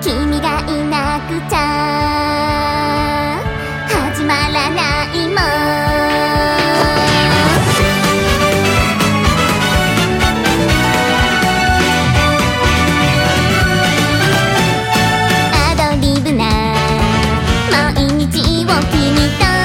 君がいなくちゃ始まらないもん。毎日を君と